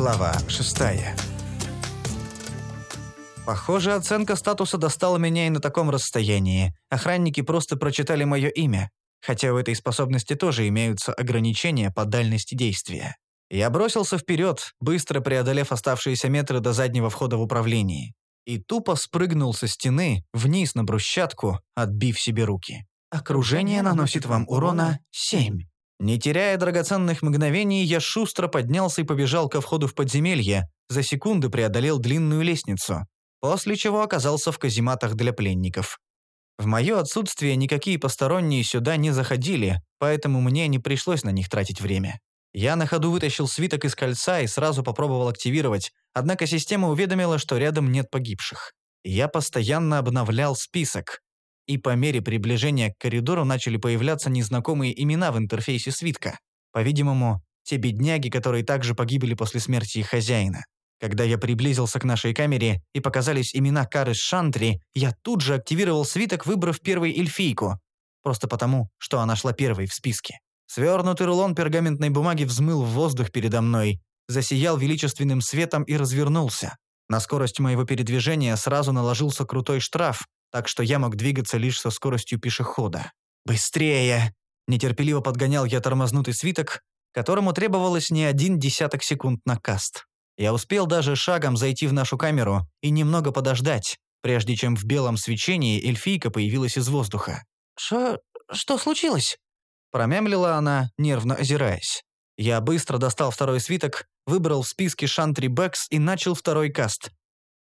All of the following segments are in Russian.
Глава шестая. Похоже, оценка статуса достала меня и на таком расстоянии. Охранники просто прочитали мое имя, хотя у этой способности тоже имеются ограничения по дальности действия. Я бросился вперед, быстро преодолев оставшиеся метры до заднего входа в управлении. И тупо спрыгнул со стены вниз на брусчатку, отбив себе руки. Окружение наносит вам урона 7. Не теряя драгоценных мгновений, я шустро поднялся и побежал ко входу в подземелье, за секунды преодолел длинную лестницу, после чего оказался в казематах для пленников. В мое отсутствие никакие посторонние сюда не заходили, поэтому мне не пришлось на них тратить время. Я на ходу вытащил свиток из кольца и сразу попробовал активировать, однако система уведомила, что рядом нет погибших. Я постоянно обновлял список, и по мере приближения к коридору начали появляться незнакомые имена в интерфейсе свитка. По-видимому, те бедняги, которые также погибли после смерти их хозяина. Когда я приблизился к нашей камере и показались имена Кары Шантри, я тут же активировал свиток, выбрав первой эльфийку. Просто потому, что она шла первой в списке. Свернутый рулон пергаментной бумаги взмыл в воздух передо мной, засиял величественным светом и развернулся. На скорость моего передвижения сразу наложился крутой штраф, так что я мог двигаться лишь со скоростью пешехода. «Быстрее!» Нетерпеливо подгонял я тормознутый свиток, которому требовалось не один десяток секунд на каст. Я успел даже шагом зайти в нашу камеру и немного подождать, прежде чем в белом свечении эльфийка появилась из воздуха. «Шо... что случилось?» Промямлила она, нервно озираясь. Я быстро достал второй свиток, выбрал в списке Шантри Бэкс и начал второй каст.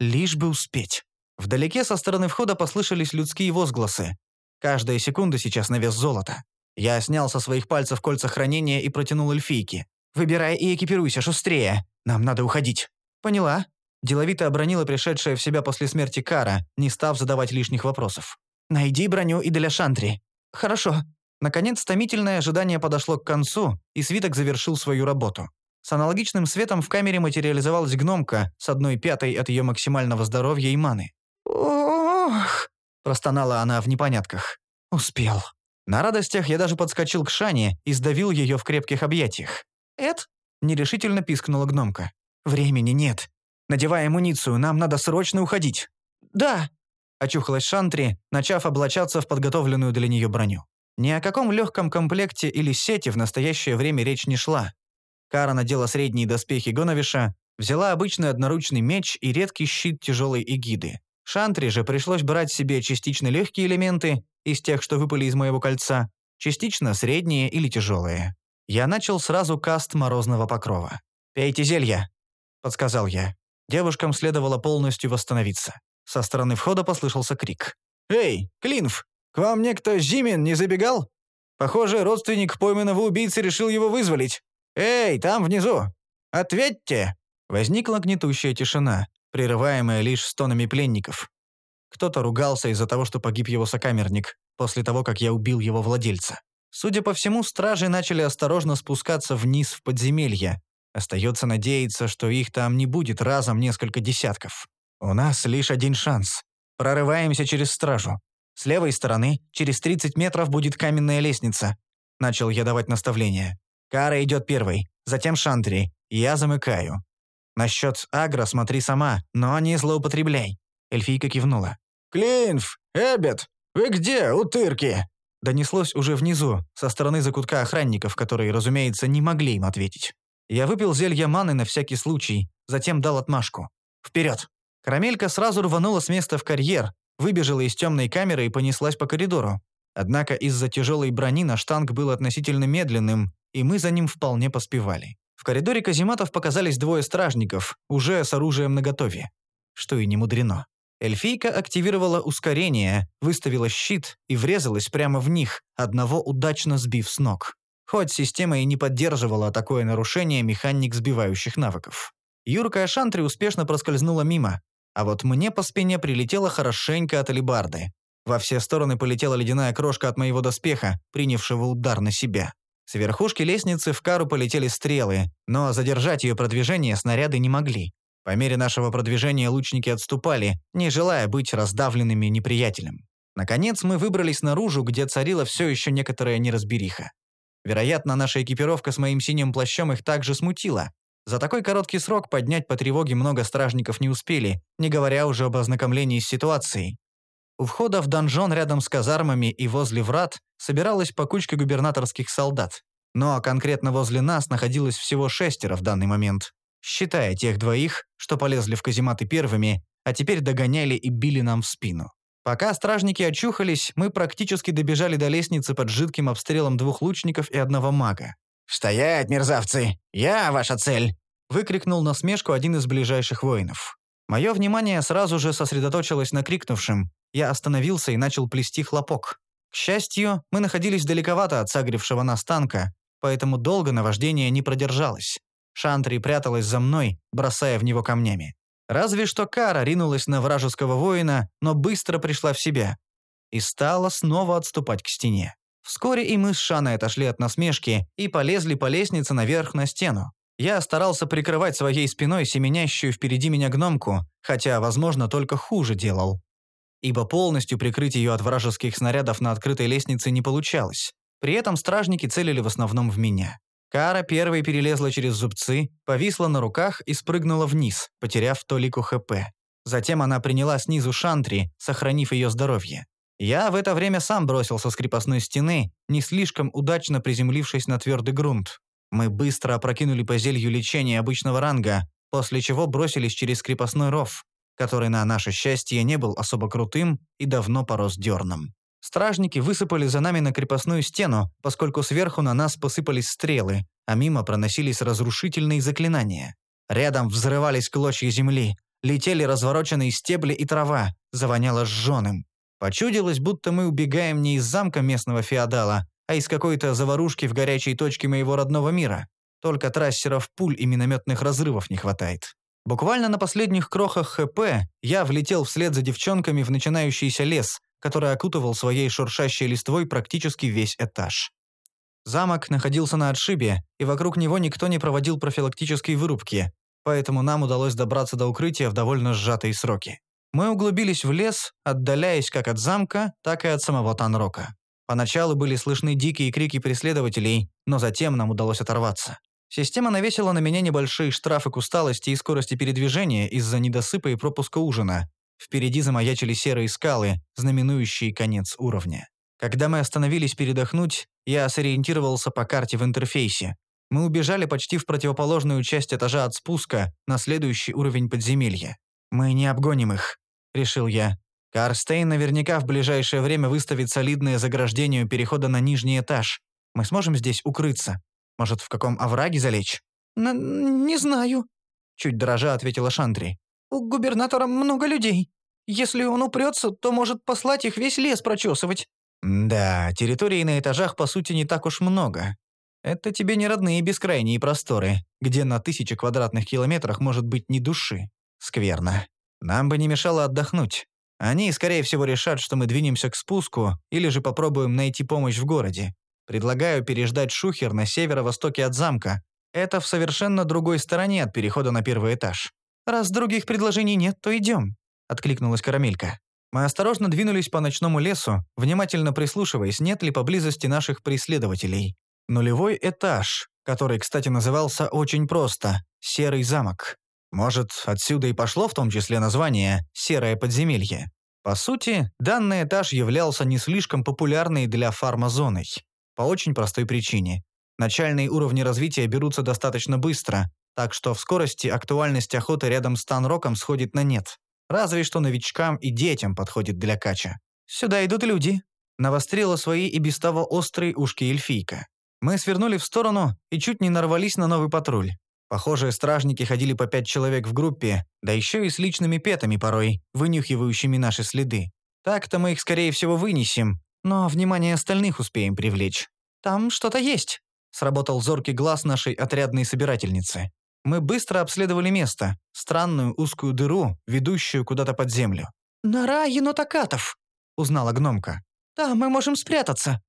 Лишь бы успеть. Вдалеке со стороны входа послышались людские возгласы. Каждая секунда сейчас на вес золота. Я снял со своих пальцев кольца хранения и протянул эльфийке. «Выбирай и экипируйся, шустрее. Нам надо уходить». «Поняла». Деловито обронила пришедшая в себя после смерти Кара, не став задавать лишних вопросов. «Найди броню и для Шантри». «Хорошо», Наконец, томительное ожидание подошло к концу, и свиток завершил свою работу. С аналогичным светом в камере материализовалась гномка с одной пятой от ее максимального здоровья и маны. «Ох!» – простонала она в непонятках. «Успел». На радостях я даже подскочил к Шане и сдавил ее в крепких объятиях. «Эд?» – нерешительно пискнула гномка. «Времени нет. Надевай амуницию, нам надо срочно уходить». «Да!» – очухалась Шантри, начав облачаться в подготовленную для нее броню. Ни о каком легком комплекте или сети в настоящее время речь не шла. Кара надела средние доспехи Гоновиша, взяла обычный одноручный меч и редкий щит тяжелой эгиды. Шантри же пришлось брать себе частично легкие элементы из тех, что выпали из моего кольца, частично средние или тяжелые. Я начал сразу каст морозного покрова. «Пейте зелья», — подсказал я. Девушкам следовало полностью восстановиться. Со стороны входа послышался крик. «Эй, Клинф, к вам некто Зимин не забегал? Похоже, родственник пойманного убийцы решил его вызволить. Эй, там внизу! Ответьте!» Возникла гнетущая тишина, прерываемая лишь стонами пленников. Кто-то ругался из-за того, что погиб его сокамерник, после того, как я убил его владельца. Судя по всему, стражи начали осторожно спускаться вниз в подземелье. Остается надеяться, что их там не будет разом несколько десятков. У нас лишь один шанс. Прорываемся через стражу. С левой стороны, через 30 метров будет каменная лестница. Начал я давать наставления. Кара идет первой, затем Шантри. Я замыкаю. Насчет агро смотри сама, но не злоупотребляй. Эльфийка кивнула. «Клинф! Эббет! Вы где, утырки?» Донеслось уже внизу, со стороны закутка охранников, которые, разумеется, не могли им ответить. Я выпил зелье маны на всякий случай, затем дал отмашку. «Вперед!» Карамелька сразу рванула с места в карьер, выбежала из темной камеры и понеслась по коридору. Однако из-за тяжелой брони наш танк был относительно медленным, и мы за ним вполне поспевали. В коридоре казематов показались двое стражников, уже с оружием наготове. Что и не мудрено. Эльфийка активировала ускорение, выставила щит и врезалась прямо в них, одного удачно сбив с ног. Хоть система и не поддерживала такое нарушение механик сбивающих навыков. Юрка Ашантри успешно проскользнула мимо, а вот мне по спине прилетело хорошенько от алебарды. Во все стороны полетела ледяная крошка от моего доспеха, принявшего удар на себя. С верхушки лестницы в кару полетели стрелы, но задержать ее продвижение снаряды не могли. По мере нашего продвижения лучники отступали, не желая быть раздавленными неприятелем. Наконец мы выбрались наружу, где царила все еще некоторая неразбериха. Вероятно, наша экипировка с моим синим плащом их также смутила. За такой короткий срок поднять по тревоге много стражников не успели, не говоря уже об ознакомлении с ситуацией. У входа в донжон рядом с казармами и возле врат собиралась по кучке губернаторских солдат. Но конкретно возле нас находилось всего шестеро в данный момент, считая тех двоих, что полезли в казематы первыми, а теперь догоняли и били нам в спину. Пока стражники очухались, мы практически добежали до лестницы под жидким обстрелом двух лучников и одного мага. «Стоять, мерзавцы! Я ваша цель!» выкрикнул насмешку один из ближайших воинов. Мое внимание сразу же сосредоточилось на крикнувшем. Я остановился и начал плести хлопок. К счастью, мы находились далековато от сагрившего нас танка, поэтому долго наваждение не продержалось. Шантри пряталась за мной, бросая в него камнями. Разве что Кара ринулась на вражеского воина, но быстро пришла в себя. И стала снова отступать к стене. Вскоре и мы с Шаной отошли от насмешки и полезли по лестнице наверх на стену. Я старался прикрывать своей спиной семенящую впереди меня гномку, хотя, возможно, только хуже делал. Ибо полностью прикрыть ее от вражеских снарядов на открытой лестнице не получалось. При этом стражники целили в основном в меня. Кара первой перелезла через зубцы, повисла на руках и спрыгнула вниз, потеряв толику ХП. Затем она приняла снизу шантри, сохранив ее здоровье. Я в это время сам бросился с крепостной стены, не слишком удачно приземлившись на твердый грунт. Мы быстро опрокинули по зелью лечения обычного ранга, после чего бросились через крепостной ров, который, на наше счастье, не был особо крутым и давно порос дерном. Стражники высыпали за нами на крепостную стену, поскольку сверху на нас посыпались стрелы, а мимо проносились разрушительные заклинания. Рядом взрывались клочья земли, летели развороченные стебли и трава, завоняло сжёным. Почудилось, будто мы убегаем не из замка местного феодала, а из какой-то заварушки в горячей точке моего родного мира. Только трассеров пуль и минометных разрывов не хватает. Буквально на последних крохах ХП я влетел вслед за девчонками в начинающийся лес, который окутывал своей шуршащей листвой практически весь этаж. Замок находился на отшибе, и вокруг него никто не проводил профилактической вырубки, поэтому нам удалось добраться до укрытия в довольно сжатые сроки. Мы углубились в лес, отдаляясь как от замка, так и от самого Танрока. Поначалу были слышны дикие крики преследователей, но затем нам удалось оторваться. Система навесила на меня небольшие штрафы к усталости и скорости передвижения из-за недосыпа и пропуска ужина. Впереди замаячили серые скалы, знаменующие конец уровня. Когда мы остановились передохнуть, я сориентировался по карте в интерфейсе. Мы убежали почти в противоположную часть этажа от спуска, на следующий уровень подземелья. «Мы не обгоним их», — решил я. Карстейн наверняка в ближайшее время выставит солидное заграждение перехода на нижний этаж. Мы сможем здесь укрыться? Может, в каком овраге залечь?» «Не знаю», — чуть дрожа ответила Шантри. «У губернатора много людей. Если он упрется, то может послать их весь лес прочесывать». «Да, территорий на этажах, по сути, не так уж много. Это тебе не родные бескрайние просторы, где на тысячи квадратных километрах может быть ни души. Скверно. Нам бы не мешало отдохнуть. Они, скорее всего, решат, что мы двинемся к спуску или же попробуем найти помощь в городе. Предлагаю переждать шухер на северо-востоке от замка. Это в совершенно другой стороне от перехода на первый этаж. Раз других предложений нет, то идем», — откликнулась Карамелька. Мы осторожно двинулись по ночному лесу, внимательно прислушиваясь, нет ли поблизости наших преследователей. Нулевой этаж, который, кстати, назывался очень просто «Серый замок». Может, отсюда и пошло в том числе название «серое подземелье». По сути, данный этаж являлся не слишком популярной для фармазоной. По очень простой причине. Начальные уровни развития берутся достаточно быстро, так что в скорости актуальность охоты рядом с Танроком сходит на нет. Разве что новичкам и детям подходит для кача. «Сюда идут люди», — навострила свои и без того острые ушки эльфийка. Мы свернули в сторону и чуть не нарвались на новый патруль. Похоже, стражники ходили по пять человек в группе, да еще и с личными петами порой, вынюхивающими наши следы. Так-то мы их, скорее всего, вынесем, но внимание остальных успеем привлечь. «Там что-то есть», — сработал зоркий глаз нашей отрядной собирательницы. Мы быстро обследовали место, странную узкую дыру, ведущую куда-то под землю. «Нора енотокатов», — узнала гномка. «Там мы можем спрятаться.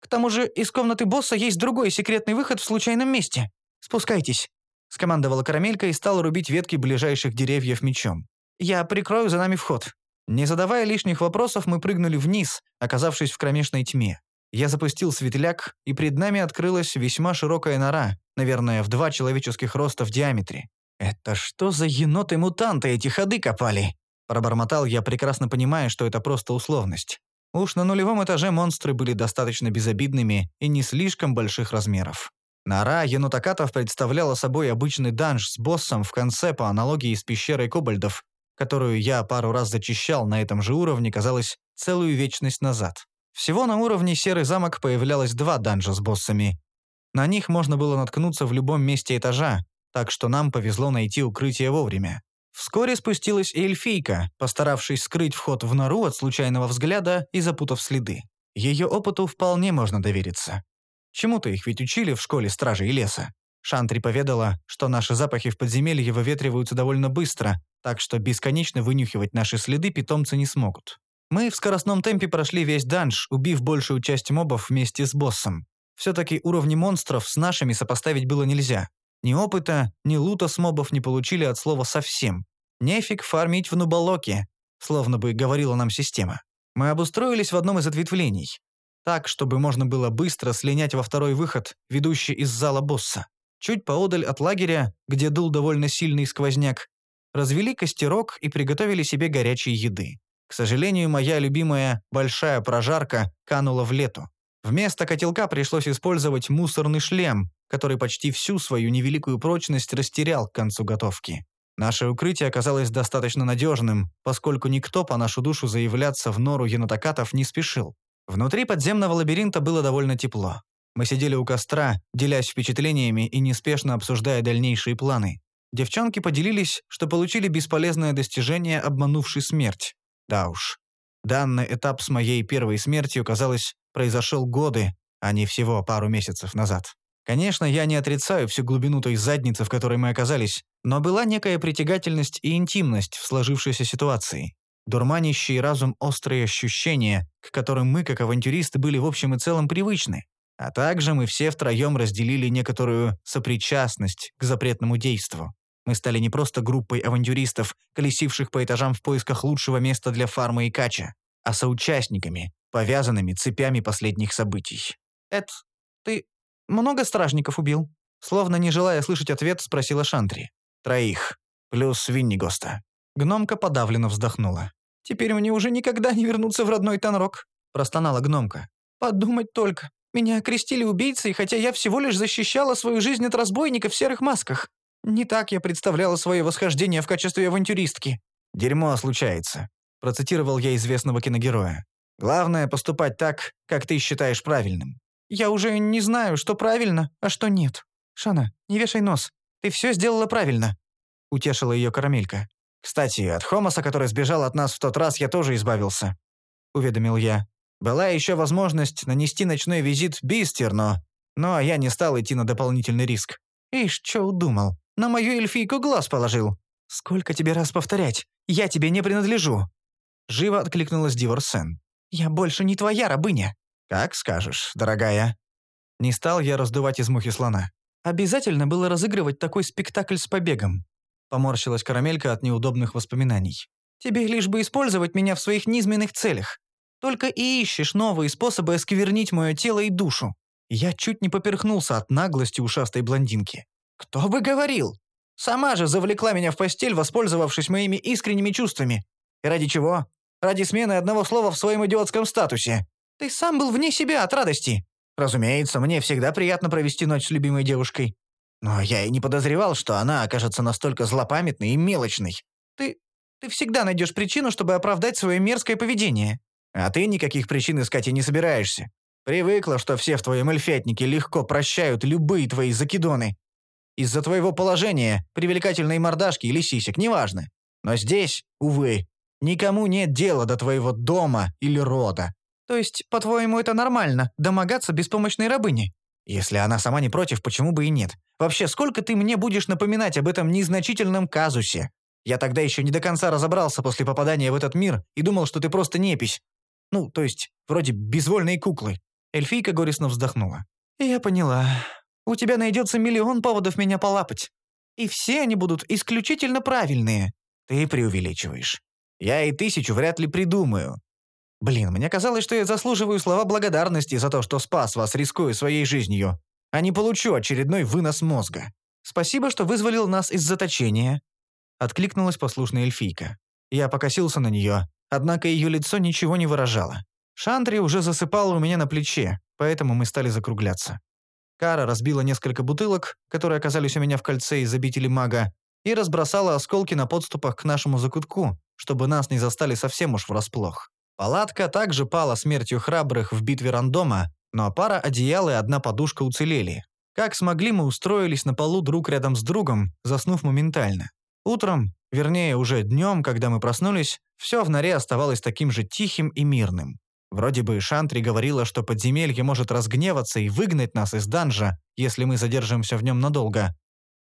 К тому же из комнаты босса есть другой секретный выход в случайном месте. Спускайтесь». — скомандовала Карамелька и стала рубить ветки ближайших деревьев мечом. «Я прикрою за нами вход». Не задавая лишних вопросов, мы прыгнули вниз, оказавшись в кромешной тьме. Я запустил светляк, и пред нами открылась весьма широкая нора, наверное, в два человеческих роста в диаметре. «Это что за еноты-мутанты эти ходы копали?» Пробормотал я, прекрасно понимая, что это просто условность. Уж на нулевом этаже монстры были достаточно безобидными и не слишком больших размеров. Нора енотокатов представляла собой обычный данж с боссом в конце по аналогии с пещерой кобальдов, которую я пару раз зачищал на этом же уровне, казалось, целую вечность назад. Всего на уровне Серый замок появлялось два данжа с боссами. На них можно было наткнуться в любом месте этажа, так что нам повезло найти укрытие вовремя. Вскоре спустилась эльфийка, постаравшись скрыть вход в нору от случайного взгляда и запутав следы. Ее опыту вполне можно довериться. Чему-то их ведь учили в школе стражей леса. Шантри поведала, что наши запахи в подземелье выветриваются довольно быстро, так что бесконечно вынюхивать наши следы питомцы не смогут. Мы в скоростном темпе прошли весь данж, убив большую часть мобов вместе с боссом. Все-таки уровни монстров с нашими сопоставить было нельзя. Ни опыта, ни лута с мобов не получили от слова совсем. Нефиг фармить в нубалоке, словно бы говорила нам система. Мы обустроились в одном из ответвлений. Так, чтобы можно было быстро слинять во второй выход, ведущий из зала босса. Чуть поодаль от лагеря, где дул довольно сильный сквозняк, развели костерок и приготовили себе горячей еды. К сожалению, моя любимая большая прожарка канула в лету. Вместо котелка пришлось использовать мусорный шлем, который почти всю свою невеликую прочность растерял к концу готовки. Наше укрытие оказалось достаточно надежным, поскольку никто по нашу душу заявляться в нору енотокатов не спешил. Внутри подземного лабиринта было довольно тепло. Мы сидели у костра, делясь впечатлениями и неспешно обсуждая дальнейшие планы. Девчонки поделились, что получили бесполезное достижение, обманувший смерть. Да уж. Данный этап с моей первой смертью, казалось, произошел годы, а не всего пару месяцев назад. Конечно, я не отрицаю всю глубину той задницы, в которой мы оказались, но была некая притягательность и интимность в сложившейся ситуации. Дурманящий разум острые ощущения, к которым мы, как авантюристы, были в общем и целом привычны. А также мы все втроем разделили некоторую сопричастность к запретному действу. Мы стали не просто группой авантюристов, колесивших по этажам в поисках лучшего места для фарма и кача, а соучастниками, повязанными цепями последних событий. «Эд, ты много стражников убил?» Словно не желая слышать ответ, спросила Шантри. «Троих. Плюс Виннигоста». Гномка подавленно вздохнула. «Теперь мне уже никогда не вернуться в родной Танрок», простонала гномка. «Подумать только. Меня окрестили убийцей, хотя я всего лишь защищала свою жизнь от разбойников в серых масках. Не так я представляла свое восхождение в качестве авантюристки». «Дерьмо случается», процитировал я известного киногероя. «Главное поступать так, как ты считаешь правильным». «Я уже не знаю, что правильно, а что нет. Шана, не вешай нос. Ты все сделала правильно», — утешила ее карамелька. «Кстати, от Хомоса, который сбежал от нас в тот раз, я тоже избавился», — уведомил я. «Была еще возможность нанести ночной визит Бистерно, но я не стал идти на дополнительный риск». «Ишь, что удумал? На мою эльфийку глаз положил. Сколько тебе раз повторять? Я тебе не принадлежу». Живо откликнулась Диворсен. «Я больше не твоя рабыня». «Как скажешь, дорогая». Не стал я раздувать из мухи слона. Обязательно было разыгрывать такой спектакль с побегом. Поморщилась карамелька от неудобных воспоминаний. Тебе лишь бы использовать меня в своих низменных целях. Только и ищешь новые способы осквернить мое тело и душу. Я чуть не поперхнулся от наглости ушастой блондинки. Кто бы говорил? Сама же завлекла меня в постель, воспользовавшись моими искренними чувствами. И ради чего? Ради смены одного слова в своем идиотском статусе. Ты сам был вне себя от радости. Разумеется, мне всегда приятно провести ночь с любимой девушкой. Но я и не подозревал, что она окажется настолько злопамятной и мелочной. Ты... ты всегда найдешь причину, чтобы оправдать свое мерзкое поведение. А ты никаких причин искать и не собираешься. Привыкла, что все в твоем эльфетнике легко прощают любые твои закидоны. Из-за твоего положения, привлекательной мордашки или сисек, неважно. Но здесь, увы, никому нет дела до твоего дома или рода. То есть, по-твоему, это нормально, домогаться беспомощной рабыни? Если она сама не против, почему бы и нет? Вообще, сколько ты мне будешь напоминать об этом незначительном казусе? Я тогда еще не до конца разобрался после попадания в этот мир и думал, что ты просто непись. Ну, то есть, вроде безвольной куклы. Эльфийка горестно вздохнула. «Я поняла. У тебя найдется миллион поводов меня полапать. И все они будут исключительно правильные. Ты преувеличиваешь. Я и тысячу вряд ли придумаю. Блин, мне казалось, что я заслуживаю слова благодарности за то, что спас вас, рискуя своей жизнью, а не получу очередной вынос мозга. Спасибо, что вызволил нас из заточения. Откликнулась послушная эльфийка. Я покосился на нее, однако ее лицо ничего не выражало. Шантри уже засыпала у меня на плече, поэтому мы стали закругляться. Кара разбила несколько бутылок, которые оказались у меня в кольце из обители мага, и разбросала осколки на подступах к нашему закутку, чтобы нас не застали совсем уж врасплох. Палатка также пала смертью храбрых в битве рандома, но пара одеял и одна подушка уцелели. Как смогли, мы устроились на полу друг рядом с другом, заснув моментально. Утром, вернее уже днем, когда мы проснулись, все в норе оставалось таким же тихим и мирным. Вроде бы Шантри говорила, что подземелье может разгневаться и выгнать нас из данжа, если мы задержимся в нем надолго.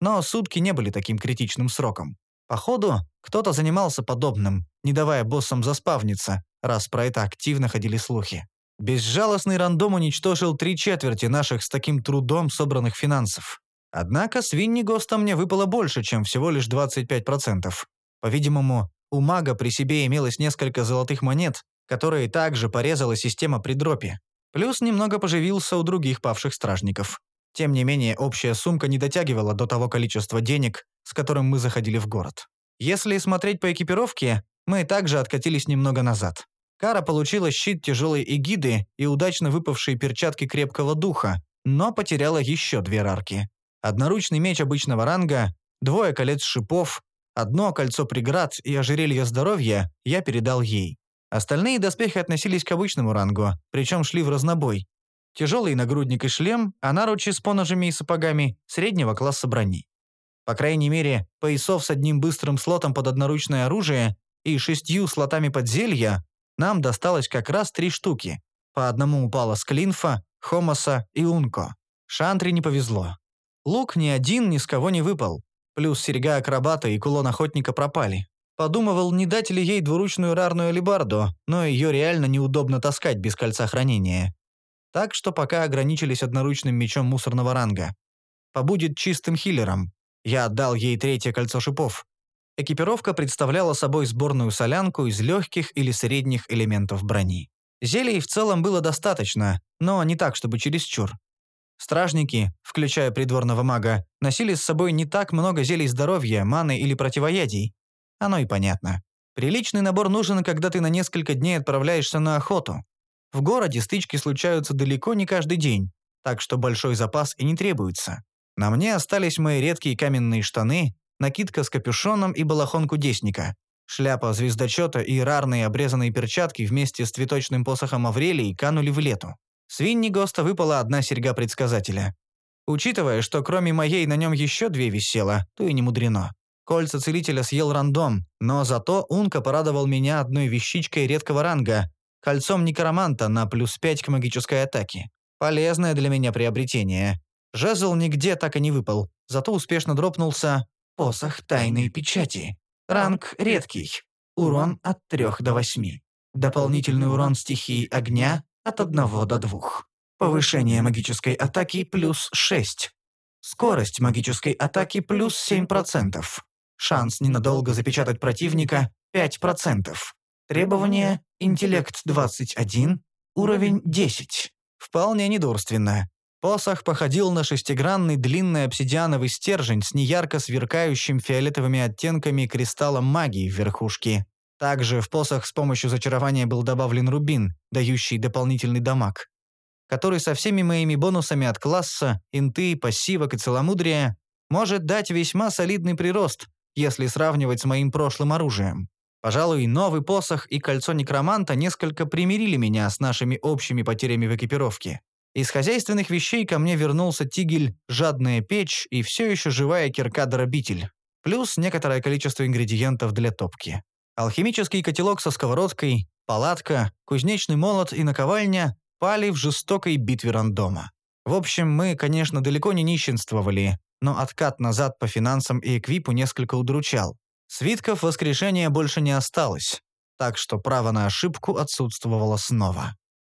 Но сутки не были таким критичным сроком. Походу, кто-то занимался подобным, не давая боссам заспавниться, раз про это активно ходили слухи. Безжалостный рандом уничтожил три четверти наших с таким трудом собранных финансов. Однако с Виннигоста мне выпало больше, чем всего лишь 25%. По-видимому, у мага при себе имелось несколько золотых монет, которые также порезала система при дропе. Плюс немного поживился у других павших стражников. Тем не менее, общая сумка не дотягивала до того количества денег, с которым мы заходили в город. Если смотреть по экипировке, мы также откатились немного назад. Кара получила щит тяжелой эгиды и удачно выпавшие перчатки крепкого духа, но потеряла еще две рарки. Одноручный меч обычного ранга, двое колец шипов, одно кольцо преград и ожерелье здоровья я передал ей. Остальные доспехи относились к обычному рангу, причем шли в разнобой. Тяжелый нагрудник и шлем, а наручи с поножами и сапогами среднего класса брони. По крайней мере, поясов с одним быстрым слотом под одноручное оружие и шестью слотами под зелья нам досталось как раз три штуки. По одному упало с Клинфа, Хомоса и Унко. Шантри не повезло. Лук ни один ни с кого не выпал. Плюс серьга акробата и кулон охотника пропали. Подумывал, не дать ли ей двуручную рарную алебарду, но ее реально неудобно таскать без кольца хранения. Так что пока ограничились одноручным мечом мусорного ранга. Побудет чистым хиллером. Я отдал ей третье кольцо шипов. Экипировка представляла собой сборную солянку из легких или средних элементов брони. Зелий в целом было достаточно, но не так, чтобы чересчур. Стражники, включая придворного мага, носили с собой не так много зелий здоровья, маны или противоядий, оно и понятно. Приличный набор нужен, когда ты на несколько дней отправляешься на охоту. В городе стычки случаются далеко не каждый день, так что большой запас и не требуется. На мне остались мои редкие каменные штаны, накидка с капюшоном и балахон кудесника, шляпа звездочета и рарные обрезанные перчатки вместе с цветочным посохом Аврелии канули в лету. С Виннигоста выпала одна серьга предсказателя. Учитывая, что кроме моей на нем еще две висело, то и не мудрено. Кольца целителя съел рандом, но зато Унка порадовал меня одной вещичкой редкого ранга – кольцом некроманта на плюс 5 к магической атаке. Полезное для меня приобретение. Жезл нигде так и не выпал, зато успешно дропнулся «Посох тайной печати». Ранг редкий. Урон от 3 до 8. Дополнительный урон стихии огня от 1 до 2. Повышение магической атаки плюс 6. Скорость магической атаки плюс 7%. Шанс ненадолго запечатать противника – 5%. Требование – интеллект 21, уровень 10. Вполне недурственно. Посох походил на шестигранный длинный обсидиановый стержень с неярко сверкающим фиолетовыми оттенками кристаллом магии в верхушке. Также в посох с помощью зачарования был добавлен рубин, дающий дополнительный дамаг, который со всеми моими бонусами от класса, инты, пассивок и целомудрия может дать весьма солидный прирост, если сравнивать с моим прошлым оружием. Пожалуй, новый посох и кольцо некроманта несколько примирили меня с нашими общими потерями в экипировке. Из хозяйственных вещей ко мне вернулся тигель, жадная печь и все еще живая кирка-дробитель, плюс некоторое количество ингредиентов для топки. Алхимический котелок со сковородкой, палатка, кузнечный молот и наковальня пали в жестокой битве рандома. В общем, мы, конечно, далеко не нищенствовали, но откат назад по финансам и эквипу несколько удручал. Свитков воскрешения больше не осталось, так что право на ошибку отсутствовало снова.